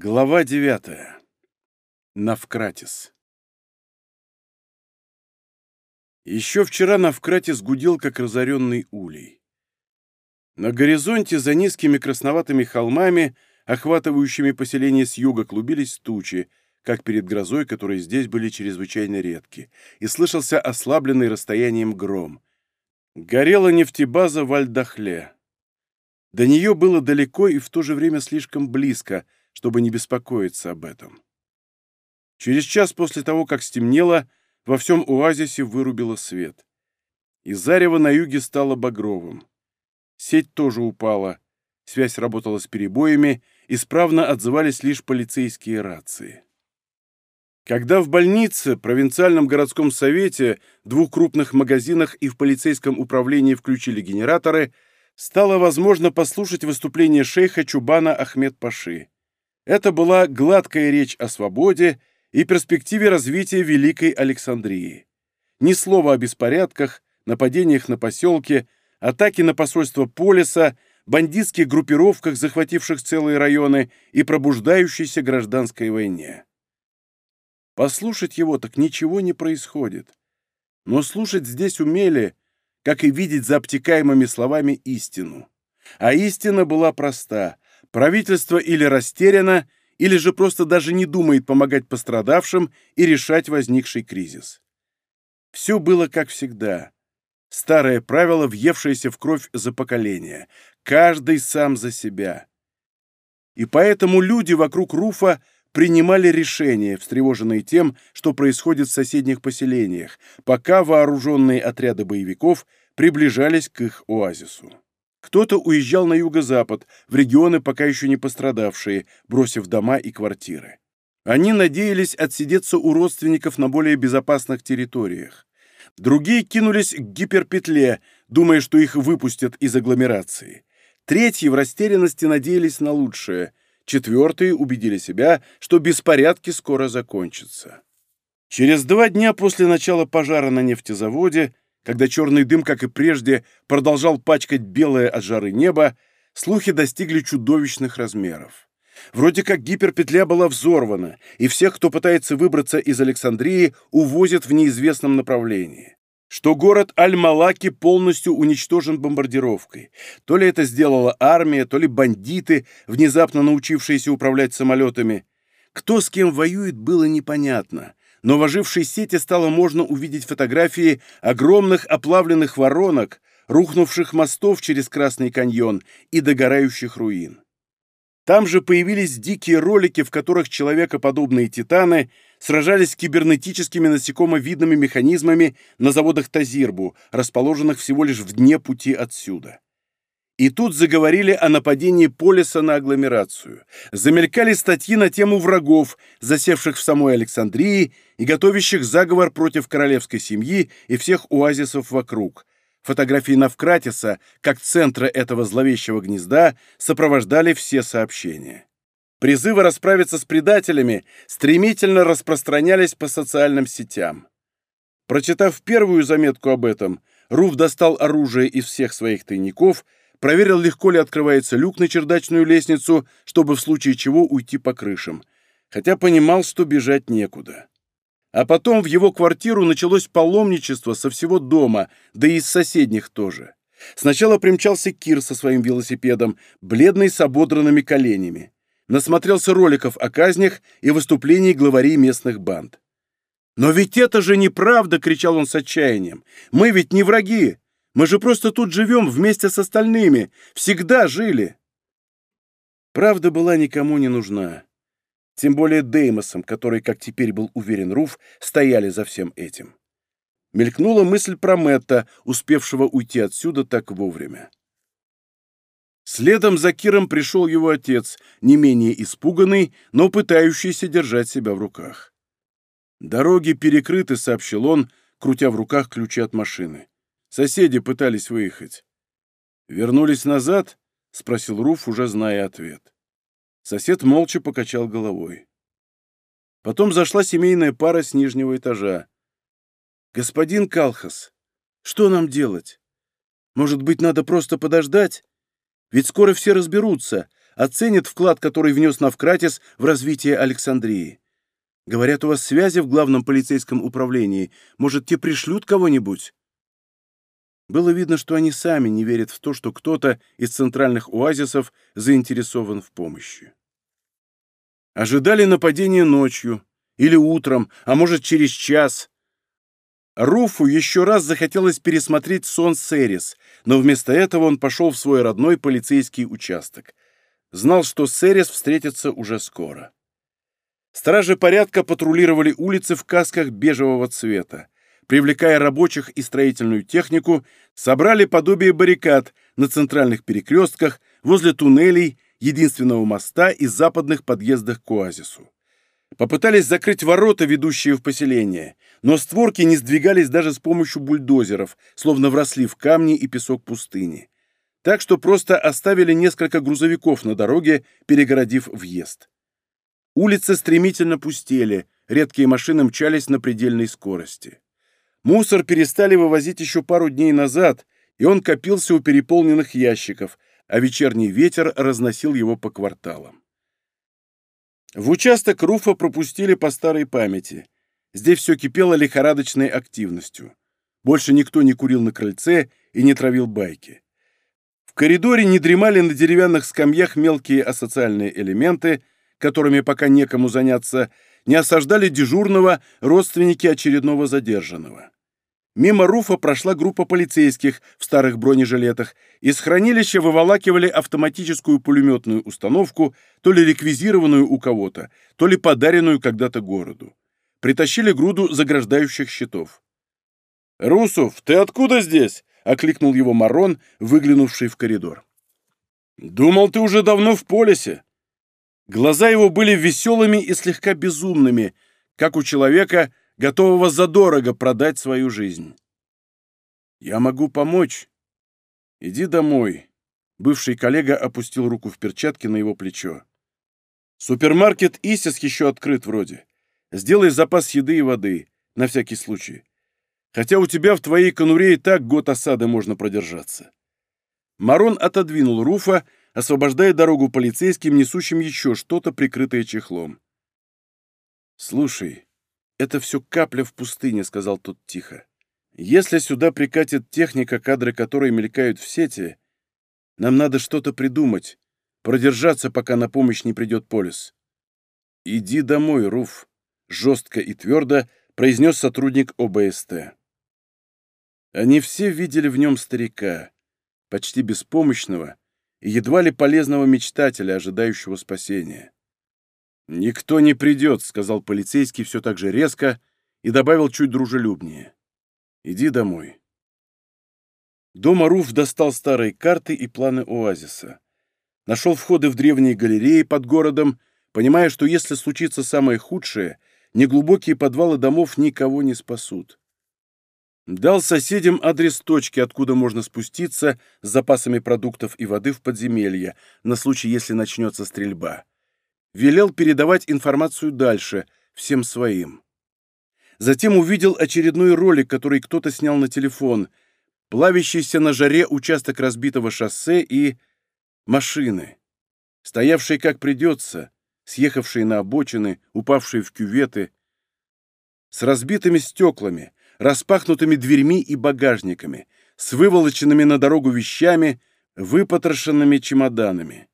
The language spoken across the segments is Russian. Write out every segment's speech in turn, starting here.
Глава девятая. Навкратис. Еще вчера Навкратис гудел, как разоренный улей. На горизонте за низкими красноватыми холмами, охватывающими поселение с юга, клубились тучи, как перед грозой, которые здесь были чрезвычайно редки, и слышался ослабленный расстоянием гром. Горела нефтебаза в Альдахле. До нее было далеко и в то же время слишком близко — чтобы не беспокоиться об этом. Через час после того, как стемнело, во всем оазисе вырубило свет. И зарево на юге стало багровым. Сеть тоже упала, связь работала с перебоями, исправно отзывались лишь полицейские рации. Когда в больнице, провинциальном городском совете, двух крупных магазинах и в полицейском управлении включили генераторы, стало возможно послушать выступление шейха Чубана Ахмед Паши. Это была гладкая речь о свободе и перспективе развития Великой Александрии. Ни слова о беспорядках, нападениях на поселки, атаке на посольство Полиса, бандитских группировках, захвативших целые районы, и пробуждающейся гражданской войне. Послушать его так ничего не происходит. Но слушать здесь умели, как и видеть за обтекаемыми словами истину. А истина была проста — Правительство или растеряно, или же просто даже не думает помогать пострадавшим и решать возникший кризис. Все было как всегда. Старое правило, въевшееся в кровь за поколение. Каждый сам за себя. И поэтому люди вокруг Руфа принимали решения, встревоженные тем, что происходит в соседних поселениях, пока вооруженные отряды боевиков приближались к их оазису. Кто-то уезжал на юго-запад, в регионы, пока еще не пострадавшие, бросив дома и квартиры. Они надеялись отсидеться у родственников на более безопасных территориях. Другие кинулись к гиперпетле, думая, что их выпустят из агломерации. Третьи в растерянности надеялись на лучшее. Четвертые убедили себя, что беспорядки скоро закончатся. Через два дня после начала пожара на нефтезаводе когда черный дым, как и прежде, продолжал пачкать белое от жары небо, слухи достигли чудовищных размеров. Вроде как гиперпетля была взорвана, и всех, кто пытается выбраться из Александрии, увозят в неизвестном направлении что город Аль-Малаки полностью уничтожен бомбардировкой. То ли это сделала армия, то ли бандиты, внезапно научившиеся управлять самолетами. Кто с кем воюет, было непонятно, но, в ожившей сети, стало можно увидеть фотографии огромных оплавленных воронок, рухнувших мостов через Красный каньон и догорающих руин. Там же появились дикие ролики, в которых человекоподобные титаны сражались с кибернетическими насекомовидными механизмами на заводах Тазирбу, расположенных всего лишь в дне пути отсюда. И тут заговорили о нападении Полиса на агломерацию. Замелькали статьи на тему врагов, засевших в самой Александрии и готовящих заговор против королевской семьи и всех оазисов вокруг. Фотографии Навкратиса, как центра этого зловещего гнезда, сопровождали все сообщения. Призывы расправиться с предателями стремительно распространялись по социальным сетям. Прочитав первую заметку об этом, Руф достал оружие из всех своих тайников – проверил, легко ли открывается люк на чердачную лестницу, чтобы в случае чего уйти по крышам, хотя понимал, что бежать некуда. А потом в его квартиру началось паломничество со всего дома, да и из соседних тоже. Сначала примчался Кир со своим велосипедом, бледный с ободранными коленями. Насмотрелся роликов о казнях и выступлений главарей местных банд. «Но ведь это же неправда!» — кричал он с отчаянием. «Мы ведь не враги! Мы же просто тут живем вместе с остальными. Всегда жили. Правда была никому не нужна. Тем более Деймосом, который, как теперь был уверен Руф, стояли за всем этим. Мелькнула мысль про Мэтта, успевшего уйти отсюда так вовремя. Следом за Киром пришел его отец, не менее испуганный, но пытающийся держать себя в руках. «Дороги перекрыты», — сообщил он, крутя в руках ключи от машины. Соседи пытались выехать. «Вернулись назад?» — спросил Руф, уже зная ответ. Сосед молча покачал головой. Потом зашла семейная пара с нижнего этажа. «Господин Калхас, что нам делать? Может быть, надо просто подождать? Ведь скоро все разберутся, оценят вклад, который внес Навкратис в развитие Александрии. Говорят, у вас связи в главном полицейском управлении. Может, те пришлют кого-нибудь?» Было видно, что они сами не верят в то, что кто-то из центральных оазисов заинтересован в помощи. Ожидали нападения ночью или утром, а может через час. Руфу еще раз захотелось пересмотреть сон Серис, но вместо этого он пошел в свой родной полицейский участок. Знал, что Серис встретится уже скоро. Стражи порядка патрулировали улицы в касках бежевого цвета привлекая рабочих и строительную технику, собрали подобие баррикад на центральных перекрестках, возле туннелей, единственного моста и западных подъездах к оазису. Попытались закрыть ворота, ведущие в поселение, но створки не сдвигались даже с помощью бульдозеров, словно вросли в камни и песок пустыни. Так что просто оставили несколько грузовиков на дороге, перегородив въезд. Улицы стремительно пустели, редкие машины мчались на предельной скорости. Мусор перестали вывозить еще пару дней назад, и он копился у переполненных ящиков, а вечерний ветер разносил его по кварталам. В участок Руфа пропустили по старой памяти. Здесь все кипело лихорадочной активностью. Больше никто не курил на крыльце и не травил байки. В коридоре не дремали на деревянных скамьях мелкие асоциальные элементы, которыми пока некому заняться, не осаждали дежурного родственники очередного задержанного. Мимо Руфа прошла группа полицейских в старых бронежилетах. Из хранилища выволакивали автоматическую пулеметную установку, то ли реквизированную у кого-то, то ли подаренную когда-то городу. Притащили груду заграждающих щитов. «Русов, ты откуда здесь?» — окликнул его Марон, выглянувший в коридор. «Думал, ты уже давно в полисе. Глаза его были веселыми и слегка безумными, как у человека, готового задорого продать свою жизнь. «Я могу помочь. Иди домой». Бывший коллега опустил руку в перчатке на его плечо. «Супермаркет «Исис» еще открыт вроде. Сделай запас еды и воды, на всякий случай. Хотя у тебя в твоей конуре и так год осады можно продержаться». Марон отодвинул Руфа освобождая дорогу полицейским, несущим еще что-то, прикрытое чехлом. «Слушай, это все капля в пустыне», — сказал тот тихо. «Если сюда прикатит техника, кадры которой мелькают в сети, нам надо что-то придумать, продержаться, пока на помощь не придет полис». «Иди домой, Руф», — жестко и твердо произнес сотрудник ОБСТ. Они все видели в нем старика, почти беспомощного, и едва ли полезного мечтателя, ожидающего спасения. «Никто не придет», — сказал полицейский все так же резко и добавил чуть дружелюбнее. «Иди домой». Дома Руф достал старые карты и планы оазиса. Нашел входы в древние галереи под городом, понимая, что если случится самое худшее, неглубокие подвалы домов никого не спасут дал соседям адрес точки, откуда можно спуститься с запасами продуктов и воды в подземелье на случай, если начнется стрельба. Велел передавать информацию дальше, всем своим. Затем увидел очередной ролик, который кто-то снял на телефон. Плавящийся на жаре участок разбитого шоссе и... машины. Стоявшие как придется, съехавшие на обочины, упавшие в кюветы. С разбитыми стеклами — распахнутыми дверьми и багажниками, с выволоченными на дорогу вещами, выпотрошенными чемоданами.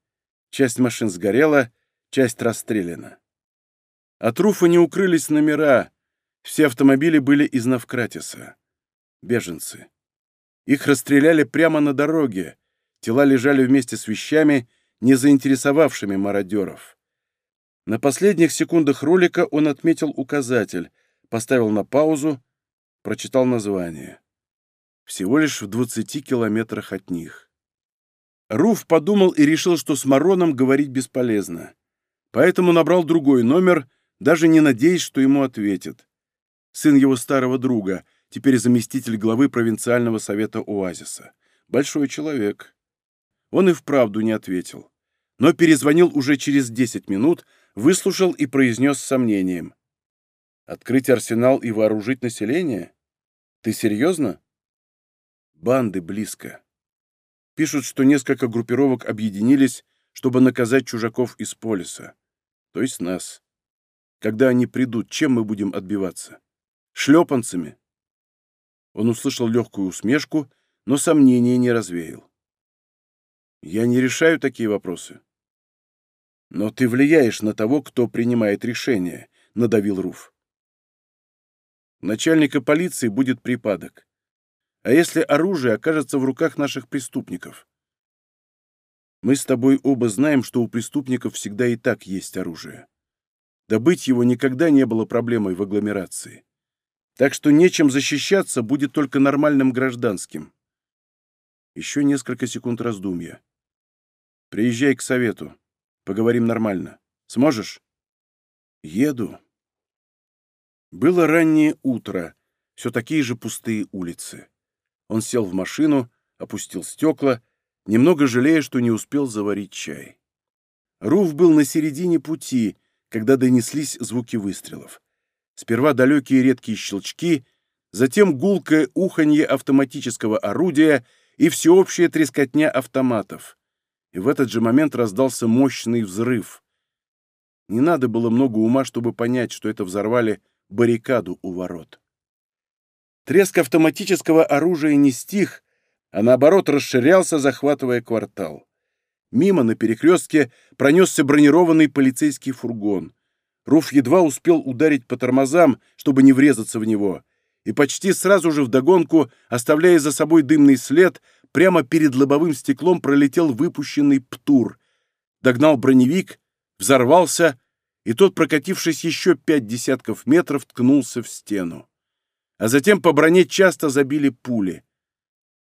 Часть машин сгорела, часть расстреляна. От руфа не укрылись номера, все автомобили были из Навкратиса. Беженцы. Их расстреляли прямо на дороге, тела лежали вместе с вещами, не заинтересовавшими мародеров. На последних секундах ролика он отметил указатель, поставил на паузу, прочитал название. Всего лишь в 20 километрах от них. Руф подумал и решил, что с Мароном говорить бесполезно. Поэтому набрал другой номер, даже не надеясь, что ему ответят. Сын его старого друга, теперь заместитель главы провинциального совета Оазиса. Большой человек. Он и вправду не ответил. Но перезвонил уже через 10 минут, выслушал и произнес с сомнением. «Открыть арсенал и вооружить население? Ты серьезно? Банды близко. Пишут, что несколько группировок объединились, чтобы наказать чужаков из полиса. То есть нас. Когда они придут, чем мы будем отбиваться? Шлепанцами? Он услышал легкую усмешку, но сомнения не развеял. Я не решаю такие вопросы. Но ты влияешь на того, кто принимает решение, надавил Руф начальника полиции будет припадок. А если оружие окажется в руках наших преступников? Мы с тобой оба знаем, что у преступников всегда и так есть оружие. Добыть его никогда не было проблемой в агломерации. Так что нечем защищаться будет только нормальным гражданским. Еще несколько секунд раздумья. Приезжай к совету. Поговорим нормально. Сможешь? Еду. Было раннее утро, все такие же пустые улицы. Он сел в машину, опустил стекла, немного жалея, что не успел заварить чай. Руф был на середине пути, когда донеслись звуки выстрелов. Сперва далекие редкие щелчки, затем гулкое уханье автоматического орудия и всеобщая трескотня автоматов. И в этот же момент раздался мощный взрыв. Не надо было много ума, чтобы понять, что это взорвали баррикаду у ворот. Треск автоматического оружия не стих, а наоборот расширялся, захватывая квартал. Мимо на перекрестке пронесся бронированный полицейский фургон. Руф едва успел ударить по тормозам, чтобы не врезаться в него, и почти сразу же вдогонку, оставляя за собой дымный след, прямо перед лобовым стеклом пролетел выпущенный птур. Догнал броневик, взорвался — и тот, прокатившись еще пять десятков метров, ткнулся в стену. А затем по броне часто забили пули.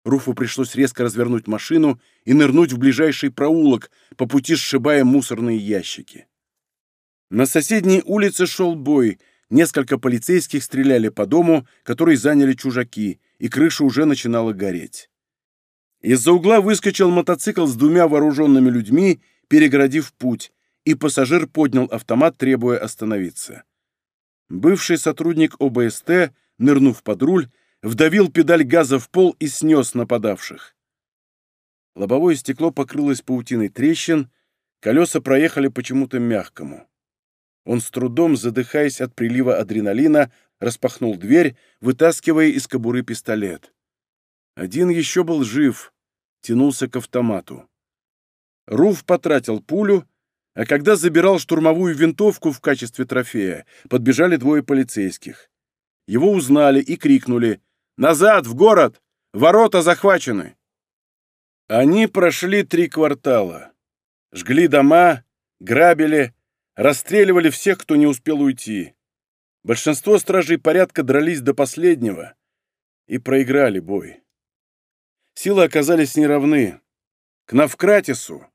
Руфу пришлось резко развернуть машину и нырнуть в ближайший проулок, по пути сшибая мусорные ящики. На соседней улице шел бой. Несколько полицейских стреляли по дому, который заняли чужаки, и крыша уже начинала гореть. Из-за угла выскочил мотоцикл с двумя вооруженными людьми, перегородив путь, и пассажир поднял автомат, требуя остановиться. Бывший сотрудник ОБСТ, нырнув под руль, вдавил педаль газа в пол и снес нападавших. Лобовое стекло покрылось паутиной трещин, колеса проехали почему-то мягкому. Он с трудом, задыхаясь от прилива адреналина, распахнул дверь, вытаскивая из кобуры пистолет. Один еще был жив, тянулся к автомату. Руф потратил пулю, а когда забирал штурмовую винтовку в качестве трофея, подбежали двое полицейских. Его узнали и крикнули «Назад, в город! Ворота захвачены!» Они прошли три квартала. Жгли дома, грабили, расстреливали всех, кто не успел уйти. Большинство стражей порядка дрались до последнего и проиграли бой. Силы оказались неравны. К Навкратису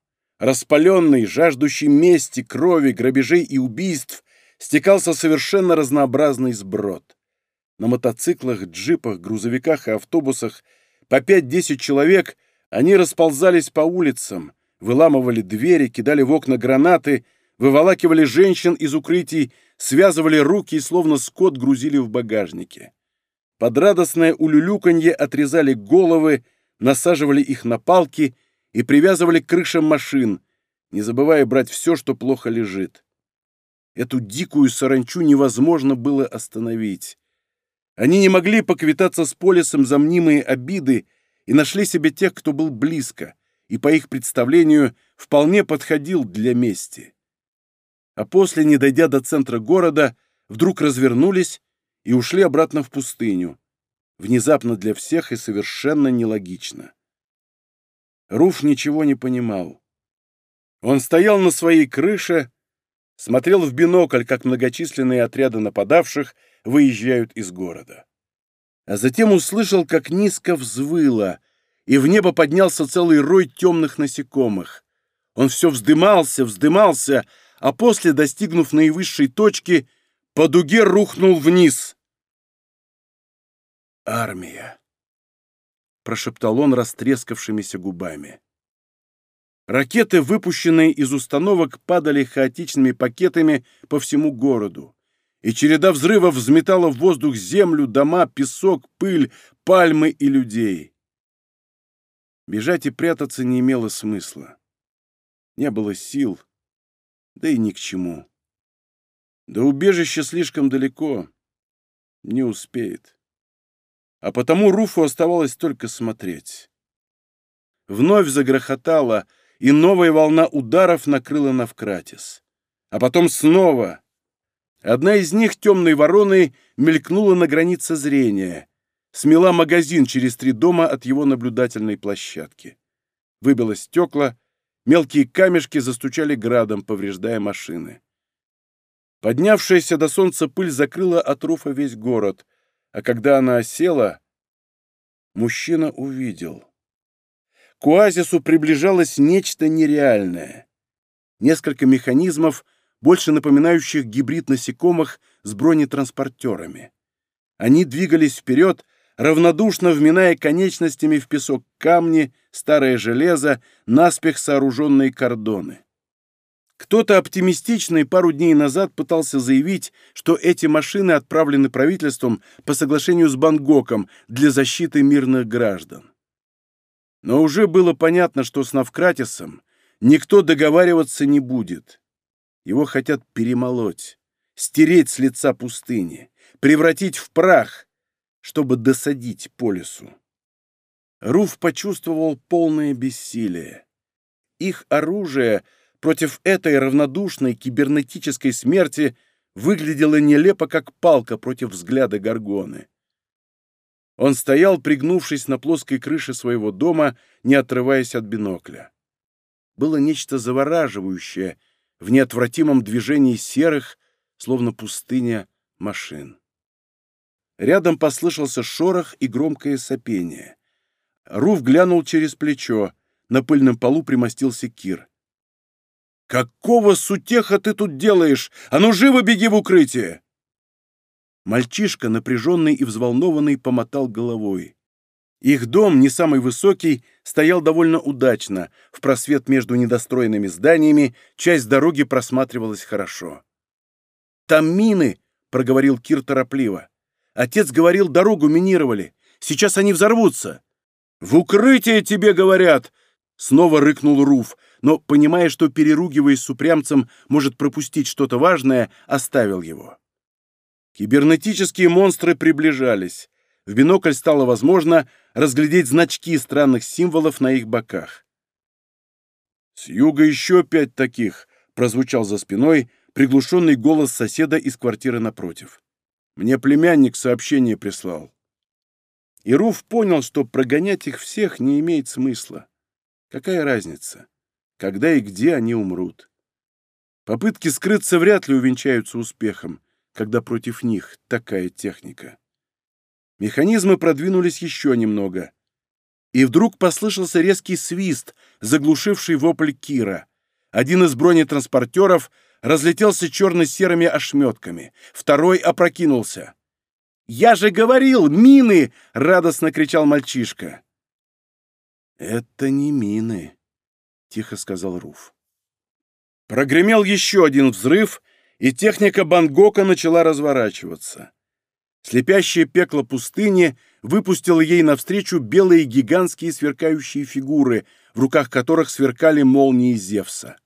распаленный, жаждущий мести, крови, грабежей и убийств, стекался совершенно разнообразный сброд. На мотоциклах, джипах, грузовиках и автобусах по 5-10 человек они расползались по улицам, выламывали двери, кидали в окна гранаты, выволакивали женщин из укрытий, связывали руки и словно скот грузили в багажнике. Под радостное улюлюканье отрезали головы, насаживали их на палки и привязывали к крышам машин, не забывая брать все, что плохо лежит. Эту дикую саранчу невозможно было остановить. Они не могли поквитаться с Полисом за мнимые обиды и нашли себе тех, кто был близко, и, по их представлению, вполне подходил для мести. А после, не дойдя до центра города, вдруг развернулись и ушли обратно в пустыню. Внезапно для всех и совершенно нелогично. Руф ничего не понимал. Он стоял на своей крыше, смотрел в бинокль, как многочисленные отряды нападавших выезжают из города. А затем услышал, как низко взвыло, и в небо поднялся целый рой темных насекомых. Он все вздымался, вздымался, а после, достигнув наивысшей точки, по дуге рухнул вниз. Армия прошептал он растрескавшимися губами. Ракеты, выпущенные из установок, падали хаотичными пакетами по всему городу, и череда взрывов взметала в воздух землю, дома, песок, пыль, пальмы и людей. Бежать и прятаться не имело смысла. Не было сил, да и ни к чему. Да убежище слишком далеко. Не успеет а потому Руфу оставалось только смотреть. Вновь загрохотало, и новая волна ударов накрыла Навкратис. А потом снова. Одна из них, темной вороной, мелькнула на границе зрения, смела магазин через три дома от его наблюдательной площадки. Выбило стекла, мелкие камешки застучали градом, повреждая машины. Поднявшаяся до солнца пыль закрыла от Руфа весь город — а когда она осела, мужчина увидел. К оазису приближалось нечто нереальное. Несколько механизмов, больше напоминающих гибрид насекомых с бронетранспортерами. Они двигались вперед, равнодушно вминая конечностями в песок камни, старое железо, наспех сооруженные кордоны. Кто-то оптимистичный пару дней назад пытался заявить, что эти машины отправлены правительством по соглашению с Бангкоком для защиты мирных граждан. Но уже было понятно, что с Навкратисом никто договариваться не будет. Его хотят перемолоть, стереть с лица пустыни, превратить в прах, чтобы досадить по лесу. Руф почувствовал полное бессилие. Их оружие — против этой равнодушной кибернетической смерти выглядела нелепо, как палка против взгляда Горгоны. Он стоял, пригнувшись на плоской крыше своего дома, не отрываясь от бинокля. Было нечто завораживающее в неотвратимом движении серых, словно пустыня, машин. Рядом послышался шорох и громкое сопение. Руф глянул через плечо. На пыльном полу примостился Кир. «Какого сутеха ты тут делаешь? А ну живо беги в укрытие!» Мальчишка, напряженный и взволнованный, помотал головой. Их дом, не самый высокий, стоял довольно удачно. В просвет между недостроенными зданиями часть дороги просматривалась хорошо. «Там мины!» — проговорил Кир торопливо. «Отец говорил, дорогу минировали. Сейчас они взорвутся!» «В укрытие тебе говорят!» — снова рыкнул Руф но, понимая, что, переругиваясь с упрямцем, может пропустить что-то важное, оставил его. Кибернетические монстры приближались. В бинокль стало возможно разглядеть значки странных символов на их боках. «С юга еще пять таких», — прозвучал за спиной приглушенный голос соседа из квартиры напротив. «Мне племянник сообщение прислал». И Руф понял, что прогонять их всех не имеет смысла. Какая разница? когда и где они умрут. Попытки скрыться вряд ли увенчаются успехом, когда против них такая техника. Механизмы продвинулись еще немного. И вдруг послышался резкий свист, заглушивший вопль Кира. Один из бронетранспортеров разлетелся черно-серыми ошметками, второй опрокинулся. «Я же говорил, мины!» — радостно кричал мальчишка. «Это не мины», тихо сказал Руф. Прогремел еще один взрыв, и техника Бангока начала разворачиваться. Слепящее пекло пустыни выпустило ей навстречу белые гигантские сверкающие фигуры, в руках которых сверкали молнии Зевса.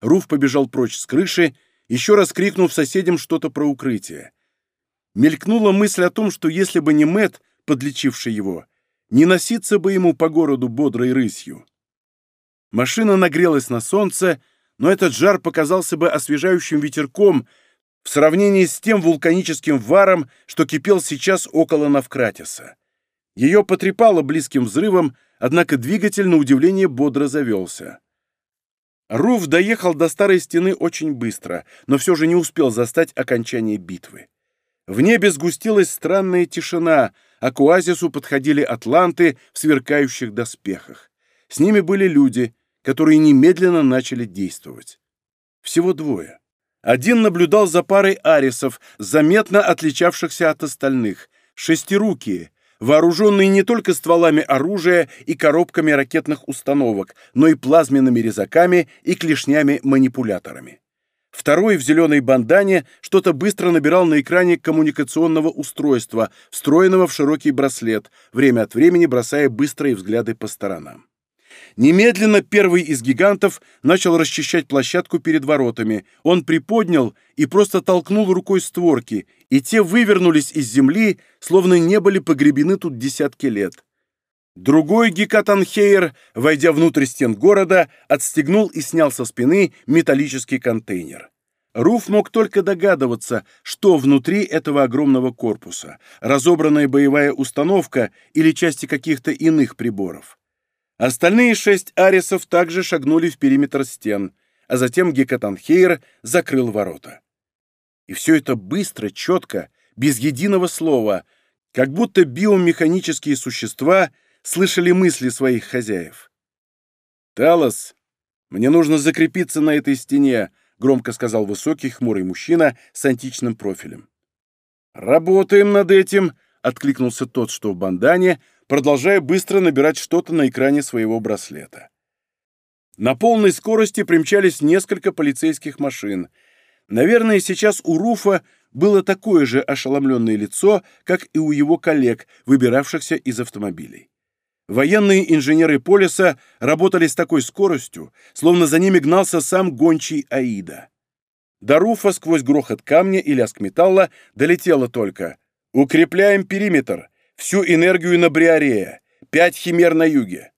Руф побежал прочь с крыши, еще раз крикнув соседям что-то про укрытие. Мелькнула мысль о том, что если бы не Мэт, подлечивший его, не носиться бы ему по городу бодрой рысью. Машина нагрелась на солнце, но этот жар показался бы освежающим ветерком в сравнении с тем вулканическим варом, что кипел сейчас около Навкратиса. Ее потрепало близким взрывом, однако двигатель, на удивление, бодро завелся. Руф доехал до старой стены очень быстро, но все же не успел застать окончание битвы. В небе сгустилась странная тишина, а к оазису подходили атланты в сверкающих доспехах. С ними были люди, которые немедленно начали действовать. Всего двое. Один наблюдал за парой арисов, заметно отличавшихся от остальных, шестирукие, вооруженные не только стволами оружия и коробками ракетных установок, но и плазменными резаками и клешнями-манипуляторами. Второй в зеленой бандане что-то быстро набирал на экране коммуникационного устройства, встроенного в широкий браслет, время от времени бросая быстрые взгляды по сторонам. Немедленно первый из гигантов начал расчищать площадку перед воротами. Он приподнял и просто толкнул рукой створки, и те вывернулись из земли, словно не были погребены тут десятки лет. Другой гекатанхейер, войдя внутрь стен города, отстегнул и снял со спины металлический контейнер. Руф мог только догадываться, что внутри этого огромного корпуса – разобранная боевая установка или части каких-то иных приборов. Остальные шесть арисов также шагнули в периметр стен, а затем Гекатанхейр закрыл ворота. И все это быстро, четко, без единого слова, как будто биомеханические существа слышали мысли своих хозяев. «Талос, мне нужно закрепиться на этой стене», — громко сказал высокий, хмурый мужчина с античным профилем. «Работаем над этим», — откликнулся тот, что в бандане, — продолжая быстро набирать что-то на экране своего браслета. На полной скорости примчались несколько полицейских машин. Наверное, сейчас у Руфа было такое же ошеломленное лицо, как и у его коллег, выбиравшихся из автомобилей. Военные инженеры Полиса работали с такой скоростью, словно за ними гнался сам гончий Аида. До Руфа сквозь грохот камня и лязг металла долетело только «Укрепляем периметр! Всю энергию на Бриарея. Пять химер на юге.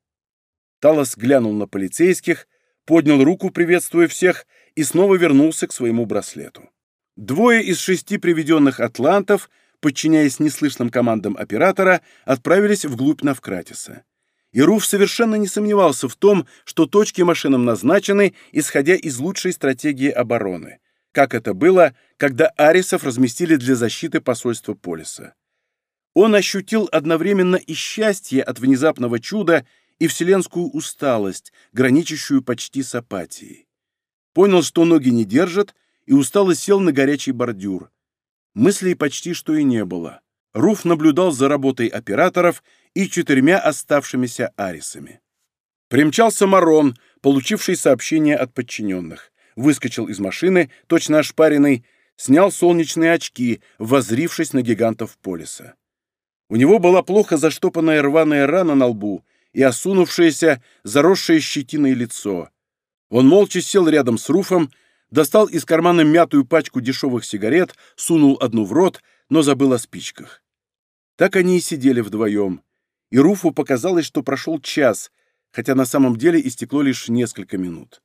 Талос глянул на полицейских, поднял руку, приветствуя всех, и снова вернулся к своему браслету. Двое из шести приведенных атлантов, подчиняясь неслышным командам оператора, отправились вглубь Навкратиса. И Руф совершенно не сомневался в том, что точки машинам назначены, исходя из лучшей стратегии обороны, как это было, когда Арисов разместили для защиты посольства Полиса. Он ощутил одновременно и счастье от внезапного чуда, и вселенскую усталость, граничащую почти с апатией. Понял, что ноги не держат, и устало сел на горячий бордюр. Мыслей почти что и не было. Руф наблюдал за работой операторов и четырьмя оставшимися арисами. Примчался Марон, получивший сообщение от подчиненных. Выскочил из машины, точно ошпаренный, снял солнечные очки, возрившись на гигантов полиса. У него была плохо заштопанная рваная рана на лбу и осунувшееся, заросшее щетиной лицо. Он молча сел рядом с Руфом, достал из кармана мятую пачку дешевых сигарет, сунул одну в рот, но забыл о спичках. Так они и сидели вдвоем. И Руфу показалось, что прошел час, хотя на самом деле истекло лишь несколько минут.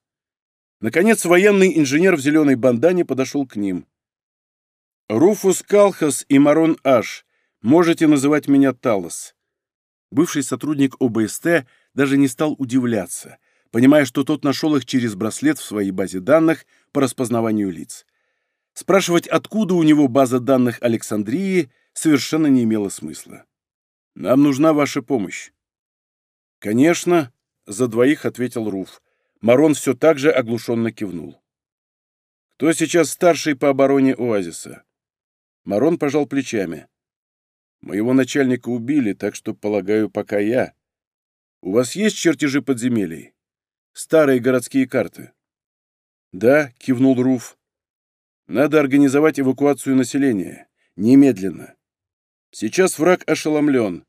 Наконец военный инженер в зеленой бандане подошел к ним. «Руфус Калхас и Марон Аш», Можете называть меня Талос». Бывший сотрудник ОБСТ даже не стал удивляться, понимая, что тот нашел их через браслет в своей базе данных по распознаванию лиц. Спрашивать, откуда у него база данных Александрии, совершенно не имело смысла. «Нам нужна ваша помощь». «Конечно», — за двоих ответил Руф. Марон все так же оглушенно кивнул. «Кто сейчас старший по обороне оазиса?» Марон пожал плечами. Моего начальника убили, так что, полагаю, пока я. У вас есть чертежи подземелий? Старые городские карты?» «Да», — кивнул Руф. «Надо организовать эвакуацию населения. Немедленно. Сейчас враг ошеломлен,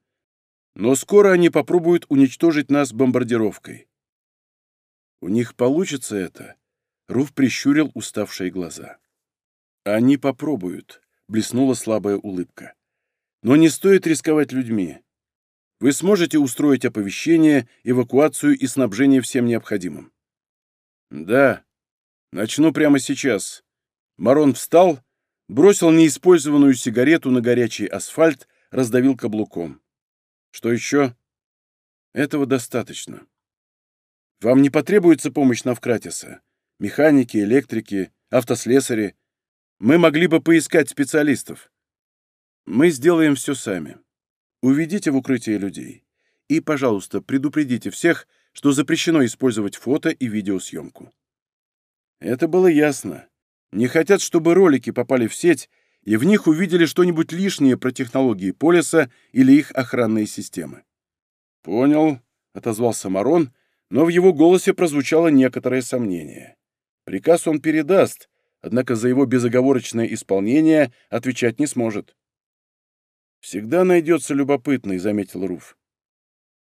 но скоро они попробуют уничтожить нас бомбардировкой». «У них получится это?» — Руф прищурил уставшие глаза. «Они попробуют», — блеснула слабая улыбка. Но не стоит рисковать людьми. Вы сможете устроить оповещение, эвакуацию и снабжение всем необходимым? Да. Начну прямо сейчас. Марон встал, бросил неиспользованную сигарету на горячий асфальт, раздавил каблуком. Что еще? Этого достаточно. Вам не потребуется помощь Навкратиса. Механики, электрики, автослесари. Мы могли бы поискать специалистов. Мы сделаем все сами. Уведите в укрытие людей. И, пожалуйста, предупредите всех, что запрещено использовать фото и видеосъемку. Это было ясно. Не хотят, чтобы ролики попали в сеть, и в них увидели что-нибудь лишнее про технологии полиса или их охранные системы. «Понял», — отозвался Марон, но в его голосе прозвучало некоторое сомнение. Приказ он передаст, однако за его безоговорочное исполнение отвечать не сможет. «Всегда найдется любопытный», — заметил Руф.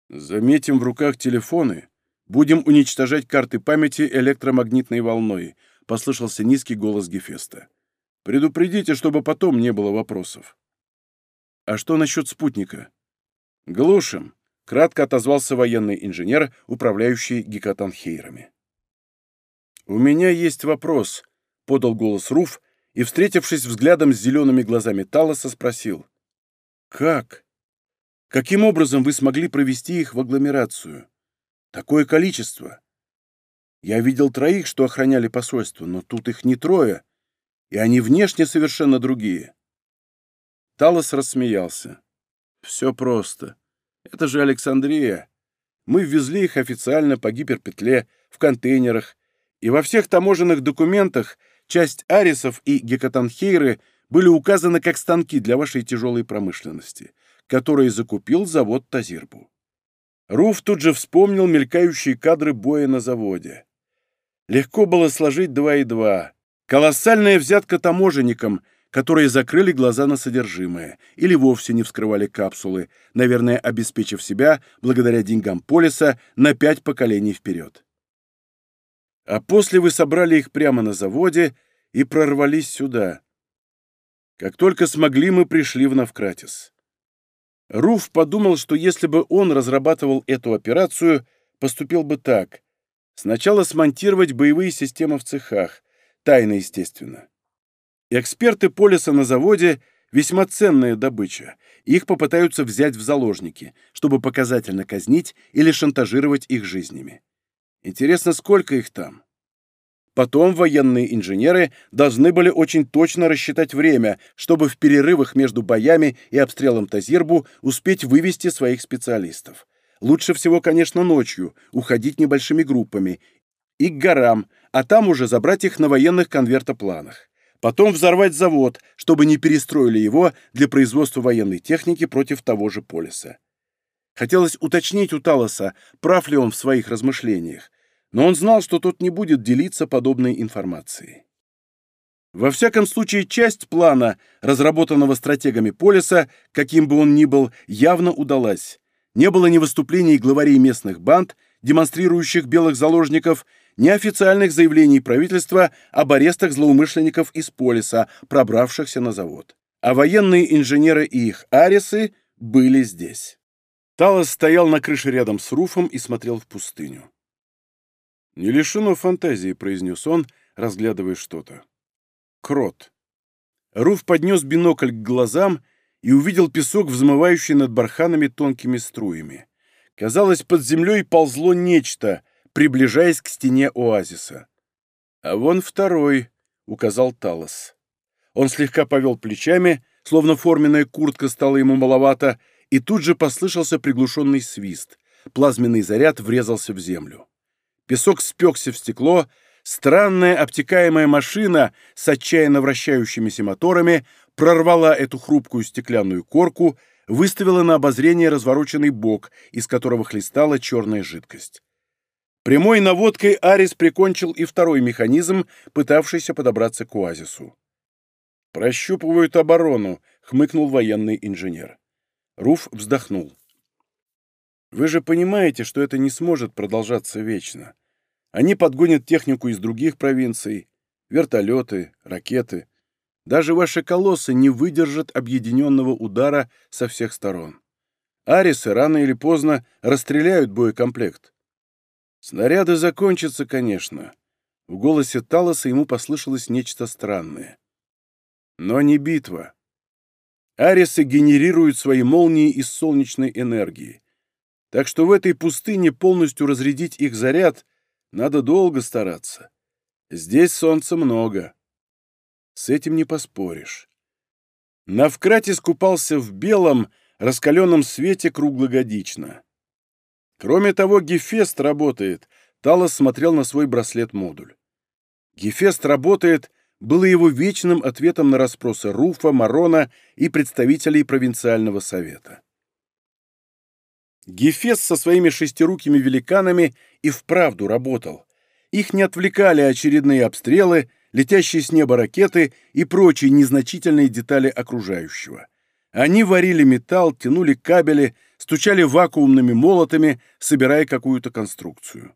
«Заметим в руках телефоны. Будем уничтожать карты памяти электромагнитной волной», — послышался низкий голос Гефеста. «Предупредите, чтобы потом не было вопросов». «А что насчет спутника?» «Глушим», — кратко отозвался военный инженер, управляющий гекатанхейрами. «У меня есть вопрос», — подал голос Руф, и, встретившись взглядом с зелеными глазами Талоса, спросил. Как? Каким образом вы смогли провести их в агломерацию? Такое количество. Я видел троих, что охраняли посольство, но тут их не трое, и они внешне совершенно другие. Талос рассмеялся. Все просто. Это же Александрия. Мы ввезли их официально по гиперпетле, в контейнерах, и во всех таможенных документах часть арисов и гекатанхейры – были указаны как станки для вашей тяжелой промышленности, которые закупил завод Тазирбу. Руф тут же вспомнил мелькающие кадры боя на заводе. Легко было сложить два и два. Колоссальная взятка таможенникам, которые закрыли глаза на содержимое или вовсе не вскрывали капсулы, наверное, обеспечив себя, благодаря деньгам полиса, на пять поколений вперед. А после вы собрали их прямо на заводе и прорвались сюда. Как только смогли, мы пришли в Навкратис. Руф подумал, что если бы он разрабатывал эту операцию, поступил бы так. Сначала смонтировать боевые системы в цехах, тайно, естественно. Эксперты Полиса на заводе — весьма ценная добыча. Их попытаются взять в заложники, чтобы показательно казнить или шантажировать их жизнями. Интересно, сколько их там? Потом военные инженеры должны были очень точно рассчитать время, чтобы в перерывах между боями и обстрелом Тазирбу успеть вывести своих специалистов. Лучше всего, конечно, ночью, уходить небольшими группами, и к горам, а там уже забрать их на военных конвертопланах. Потом взорвать завод, чтобы не перестроили его для производства военной техники против того же полиса. Хотелось уточнить у Талоса, прав ли он в своих размышлениях, но он знал, что тот не будет делиться подобной информацией. Во всяком случае, часть плана, разработанного стратегами Полиса, каким бы он ни был, явно удалась. Не было ни выступлений главарей местных банд, демонстрирующих белых заложников, ни официальных заявлений правительства об арестах злоумышленников из Полиса, пробравшихся на завод. А военные инженеры и их аресы были здесь. Талос стоял на крыше рядом с Руфом и смотрел в пустыню. Не лишено фантазии, произнес он, разглядывая что-то. Крот. Руф поднес бинокль к глазам и увидел песок, взмывающий над барханами тонкими струями. Казалось, под землей ползло нечто, приближаясь к стене оазиса. «А вон второй», — указал Талос. Он слегка повел плечами, словно форменная куртка стала ему маловато, и тут же послышался приглушенный свист. Плазменный заряд врезался в землю. Песок спекся в стекло, странная обтекаемая машина с отчаянно вращающимися моторами прорвала эту хрупкую стеклянную корку, выставила на обозрение развороченный бок, из которого хлестала черная жидкость. Прямой наводкой Арис прикончил и второй механизм, пытавшийся подобраться к оазису. «Прощупывают оборону», — хмыкнул военный инженер. Руф вздохнул. Вы же понимаете, что это не сможет продолжаться вечно. Они подгонят технику из других провинций, вертолеты, ракеты. Даже ваши колоссы не выдержат объединенного удара со всех сторон. Арисы рано или поздно расстреляют боекомплект. Снаряды закончатся, конечно. В голосе Талоса ему послышалось нечто странное. Но не битва. Арисы генерируют свои молнии из солнечной энергии. Так что в этой пустыне полностью разрядить их заряд надо долго стараться. Здесь солнца много. С этим не поспоришь. Навкратис купался в белом, раскаленном свете круглогодично. Кроме того, Гефест работает. Талос смотрел на свой браслет-модуль. Гефест работает было его вечным ответом на расспросы Руфа, Марона и представителей провинциального совета. Гефес со своими шестирукими великанами и вправду работал. Их не отвлекали очередные обстрелы, летящие с неба ракеты и прочие незначительные детали окружающего. Они варили металл, тянули кабели, стучали вакуумными молотами, собирая какую-то конструкцию.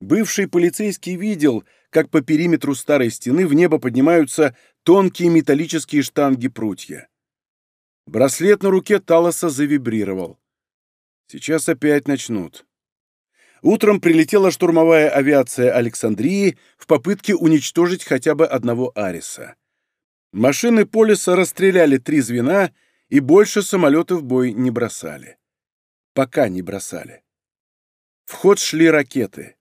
Бывший полицейский видел, как по периметру старой стены в небо поднимаются тонкие металлические штанги прутья. Браслет на руке Талоса завибрировал. Сейчас опять начнут. Утром прилетела штурмовая авиация Александрии в попытке уничтожить хотя бы одного Ариса. Машины Полиса расстреляли три звена и больше самолеты в бой не бросали. Пока не бросали. В ход шли ракеты.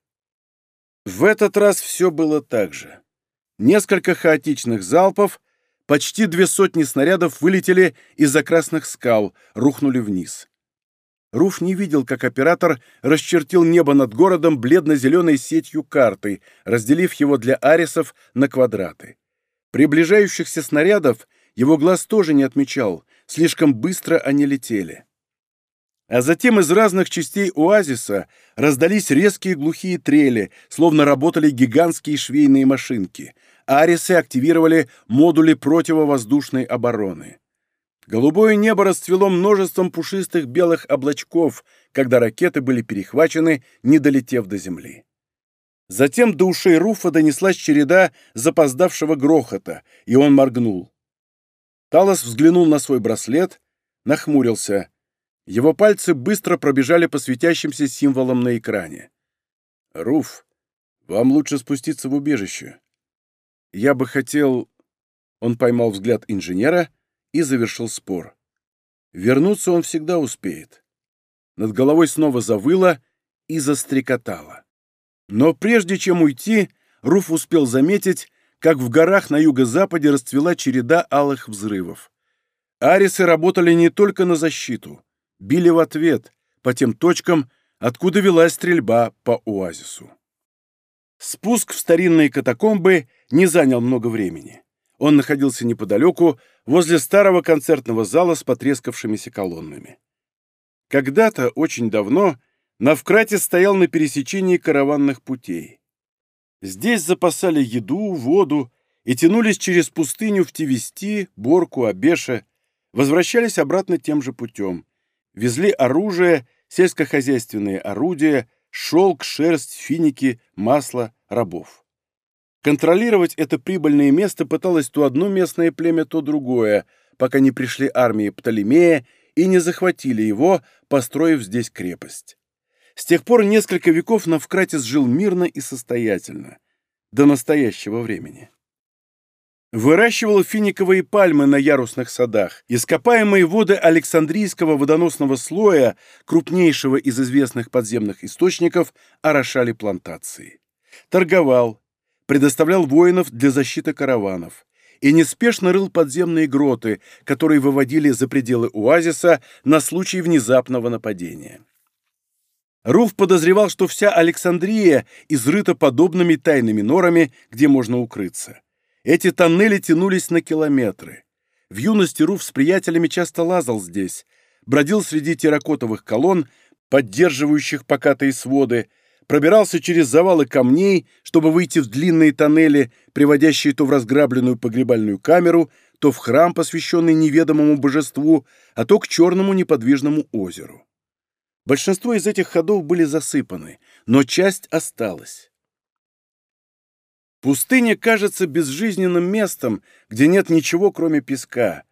В этот раз все было так же. Несколько хаотичных залпов, почти две сотни снарядов вылетели из-за красных скал, рухнули вниз. Руф не видел, как оператор расчертил небо над городом бледно-зеленой сетью карты, разделив его для арисов на квадраты. Приближающихся снарядов его глаз тоже не отмечал, слишком быстро они летели. А затем из разных частей оазиса раздались резкие глухие трели, словно работали гигантские швейные машинки. Арисы активировали модули противовоздушной обороны. Голубое небо расцвело множеством пушистых белых облачков, когда ракеты были перехвачены, не долетев до земли. Затем до ушей Руфа донеслась череда запоздавшего грохота, и он моргнул. Талос взглянул на свой браслет, нахмурился. Его пальцы быстро пробежали по светящимся символам на экране. «Руф, вам лучше спуститься в убежище. Я бы хотел...» Он поймал взгляд инженера — и завершил спор. Вернуться он всегда успеет. Над головой снова завыло и застрекотало. Но прежде чем уйти, Руф успел заметить, как в горах на юго-западе расцвела череда алых взрывов. Арисы работали не только на защиту, били в ответ по тем точкам, откуда велась стрельба по оазису. Спуск в старинные катакомбы не занял много времени. Он находился неподалеку, возле старого концертного зала с потрескавшимися колоннами. Когда-то, очень давно, Навкрате стоял на пересечении караванных путей. Здесь запасали еду, воду и тянулись через пустыню в Тивести, Борку, Обеше, возвращались обратно тем же путем. Везли оружие, сельскохозяйственные орудия, шелк, шерсть, финики, масло, рабов. Контролировать это прибыльное место пыталось то одно местное племя, то другое, пока не пришли армии Птолемея и не захватили его, построив здесь крепость. С тех пор несколько веков Навкратис жил мирно и состоятельно. До настоящего времени. Выращивал финиковые пальмы на ярусных садах. Ископаемые воды Александрийского водоносного слоя, крупнейшего из известных подземных источников, орошали плантации. Торговал, предоставлял воинов для защиты караванов и неспешно рыл подземные гроты, которые выводили за пределы оазиса на случай внезапного нападения. Руф подозревал, что вся Александрия изрыта подобными тайными норами, где можно укрыться. Эти тоннели тянулись на километры. В юности Руф с приятелями часто лазал здесь, бродил среди терракотовых колонн, поддерживающих покатые своды, пробирался через завалы камней, чтобы выйти в длинные тоннели, приводящие то в разграбленную погребальную камеру, то в храм, посвященный неведомому божеству, а то к черному неподвижному озеру. Большинство из этих ходов были засыпаны, но часть осталась. Пустыня кажется безжизненным местом, где нет ничего, кроме песка,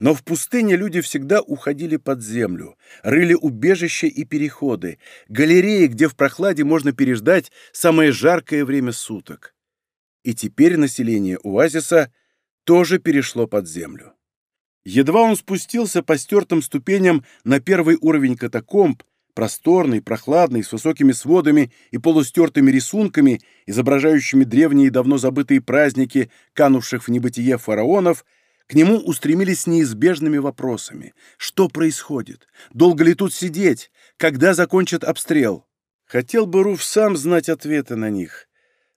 но в пустыне люди всегда уходили под землю, рыли убежища и переходы, галереи, где в прохладе можно переждать самое жаркое время суток. И теперь население оазиса тоже перешло под землю. Едва он спустился по стертым ступеням на первый уровень катакомб, просторный, прохладный, с высокими сводами и полустертыми рисунками, изображающими древние и давно забытые праздники, канувших в небытие фараонов, к нему устремились неизбежными вопросами. Что происходит? Долго ли тут сидеть? Когда закончат обстрел? Хотел бы Руф сам знать ответы на них,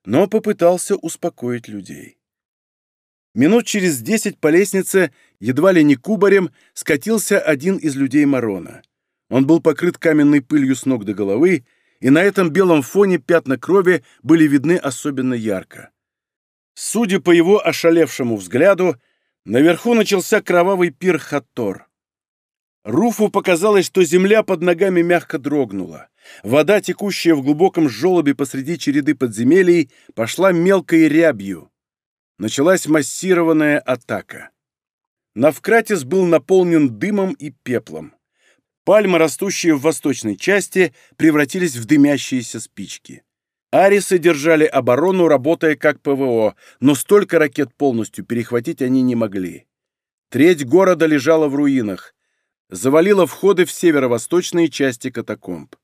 но попытался успокоить людей. Минут через десять по лестнице, едва ли не кубарем, скатился один из людей Марона. Он был покрыт каменной пылью с ног до головы, и на этом белом фоне пятна крови были видны особенно ярко. Судя по его ошалевшему взгляду, Наверху начался кровавый пир Хаттор. Руфу показалось, что земля под ногами мягко дрогнула. Вода, текущая в глубоком желобе посреди череды подземелий, пошла мелкой рябью. Началась массированная атака. Навкратис был наполнен дымом и пеплом. Пальмы, растущие в восточной части, превратились в дымящиеся спички. Арисы держали оборону, работая как ПВО, но столько ракет полностью перехватить они не могли. Треть города лежала в руинах, завалила входы в северо-восточные части катакомб.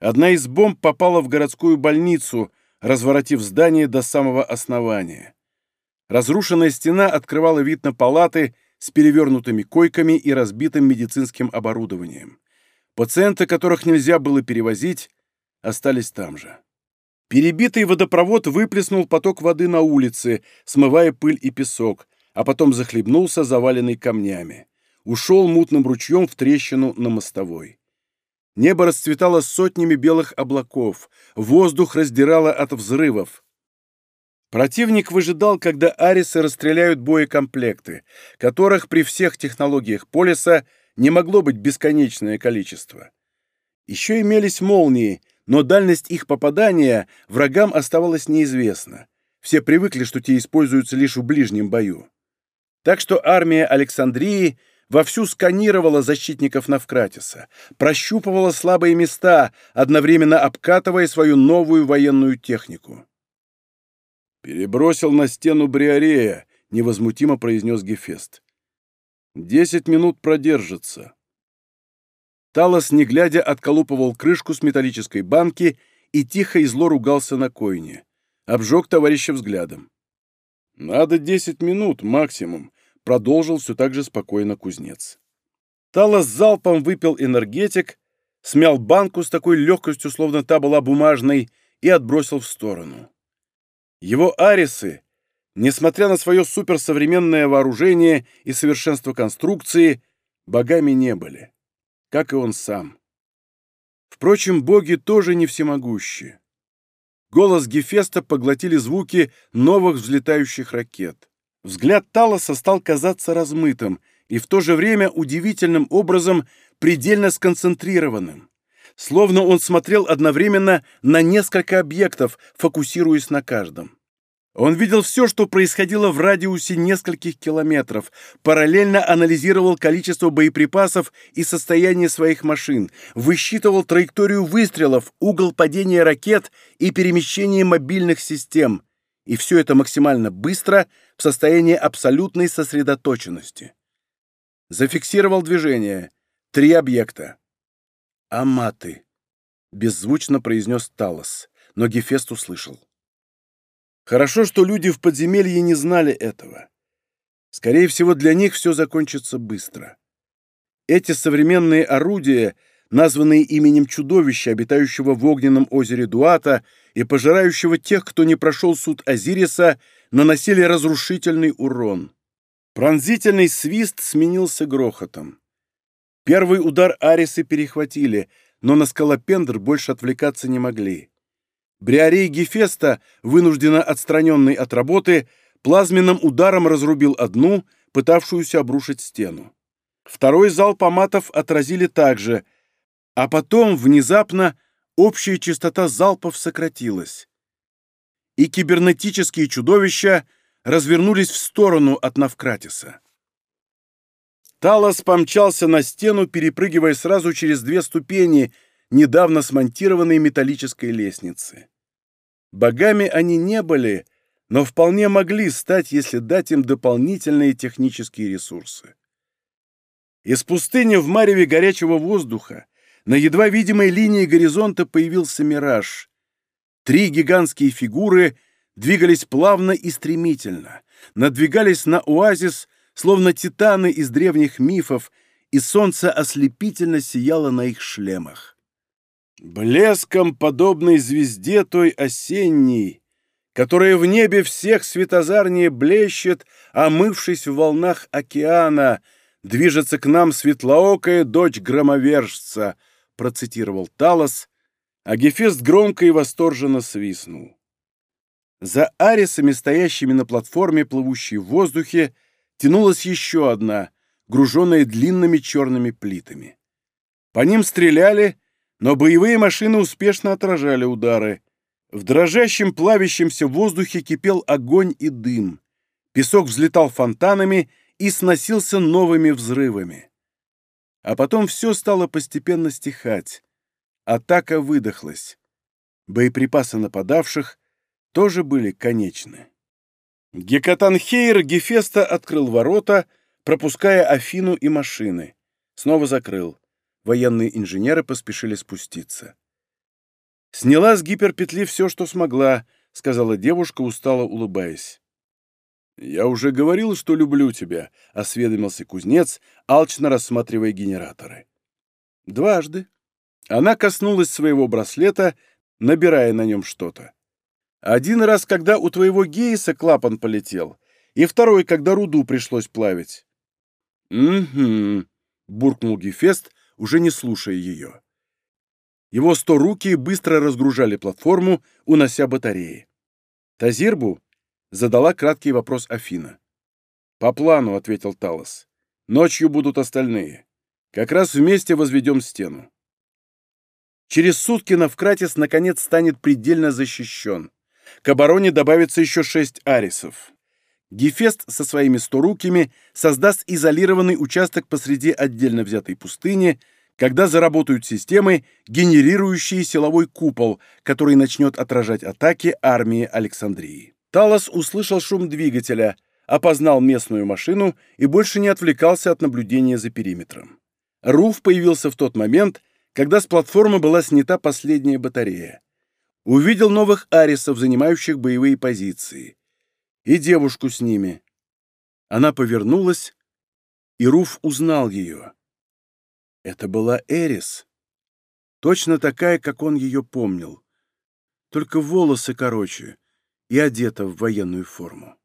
Одна из бомб попала в городскую больницу, разворотив здание до самого основания. Разрушенная стена открывала вид на палаты с перевернутыми койками и разбитым медицинским оборудованием. Пациенты, которых нельзя было перевозить, остались там же. Перебитый водопровод выплеснул поток воды на улице, смывая пыль и песок, а потом захлебнулся, заваленный камнями. Ушел мутным ручьем в трещину на мостовой. Небо расцветало сотнями белых облаков, воздух раздирало от взрывов. Противник выжидал, когда арисы расстреляют боекомплекты, которых при всех технологиях полиса не могло быть бесконечное количество. Еще имелись молнии, но дальность их попадания врагам оставалась неизвестна. Все привыкли, что те используются лишь в ближнем бою. Так что армия Александрии вовсю сканировала защитников Навкратиса, прощупывала слабые места, одновременно обкатывая свою новую военную технику. «Перебросил на стену Бриарея», — невозмутимо произнес Гефест. «Десять минут продержится. Талос, не глядя, отколупывал крышку с металлической банки и тихо и зло ругался на койне. Обжег товарища взглядом. «Надо десять минут максимум», — продолжил все так же спокойно кузнец. Талос залпом выпил энергетик, смял банку с такой легкостью, словно та была бумажной, и отбросил в сторону. Его арисы, несмотря на свое суперсовременное вооружение и совершенство конструкции, богами не были как и он сам. Впрочем, боги тоже не всемогущи. Голос Гефеста поглотили звуки новых взлетающих ракет. Взгляд Талоса стал казаться размытым и в то же время удивительным образом предельно сконцентрированным. Словно он смотрел одновременно на несколько объектов, фокусируясь на каждом. Он видел все, что происходило в радиусе нескольких километров, параллельно анализировал количество боеприпасов и состояние своих машин, высчитывал траекторию выстрелов, угол падения ракет и перемещение мобильных систем. И все это максимально быстро, в состоянии абсолютной сосредоточенности. Зафиксировал движение. Три объекта. «Аматы», — беззвучно произнес Талос, но Гефест услышал. Хорошо, что люди в подземелье не знали этого. Скорее всего, для них все закончится быстро. Эти современные орудия, названные именем чудовища, обитающего в огненном озере Дуата и пожирающего тех, кто не прошел суд Азириса, наносили разрушительный урон. Пронзительный свист сменился грохотом. Первый удар Арисы перехватили, но на скалопендр больше отвлекаться не могли. Бриарей Гефеста, вынужденно отстраненный от работы, плазменным ударом разрубил одну, пытавшуюся обрушить стену. Второй зал поматов отразили также, а потом, внезапно, общая частота залпов сократилась. И кибернетические чудовища развернулись в сторону от Навкратиса. Талос помчался на стену, перепрыгивая сразу через две ступени — недавно смонтированной металлической лестницы. Богами они не были, но вполне могли стать, если дать им дополнительные технические ресурсы. Из пустыни в мареве горячего воздуха на едва видимой линии горизонта появился мираж. Три гигантские фигуры двигались плавно и стремительно, надвигались на оазис, словно титаны из древних мифов, и солнце ослепительно сияло на их шлемах блеском, подобной звезде той осенней, которая в небе всех светозарнее блещет, омывшись в волнах океана, движется к нам светлоокая дочь громовержца, процитировал Талос, а Гефест громко и восторженно свистнул. За арисами, стоящими на платформе, плывущей в воздухе, тянулась еще одна, груженная длинными черными плитами. По ним стреляли — но боевые машины успешно отражали удары. В дрожащем, плавящемся воздухе кипел огонь и дым. Песок взлетал фонтанами и сносился новыми взрывами. А потом все стало постепенно стихать. Атака выдохлась. Боеприпасы нападавших тоже были конечны. Гекатанхейр Гефеста открыл ворота, пропуская Афину и машины. Снова закрыл. Военные инженеры поспешили спуститься. «Сняла с гиперпетли все, что смогла», — сказала девушка, устало улыбаясь. «Я уже говорил, что люблю тебя», — осведомился кузнец, алчно рассматривая генераторы. «Дважды». Она коснулась своего браслета, набирая на нем что-то. «Один раз, когда у твоего Гейса клапан полетел, и второй, когда руду пришлось плавить». «Угу», — буркнул Гефест, уже не слушая ее. Его сто руки быстро разгружали платформу, унося батареи. Тазирбу задала краткий вопрос Афина. «По плану», — ответил Талос. «Ночью будут остальные. Как раз вместе возведем стену». Через сутки Навкратис наконец станет предельно защищен. К обороне добавится еще шесть арисов. Гефест со своими сто сторукими создаст изолированный участок посреди отдельно взятой пустыни, когда заработают системы, генерирующие силовой купол, который начнет отражать атаки армии Александрии. Талос услышал шум двигателя, опознал местную машину и больше не отвлекался от наблюдения за периметром. Руф появился в тот момент, когда с платформы была снята последняя батарея. Увидел новых арисов, занимающих боевые позиции. И девушку с ними. Она повернулась, и Руф узнал ее. Это была Эрис. Точно такая, как он ее помнил. Только волосы короче и одета в военную форму.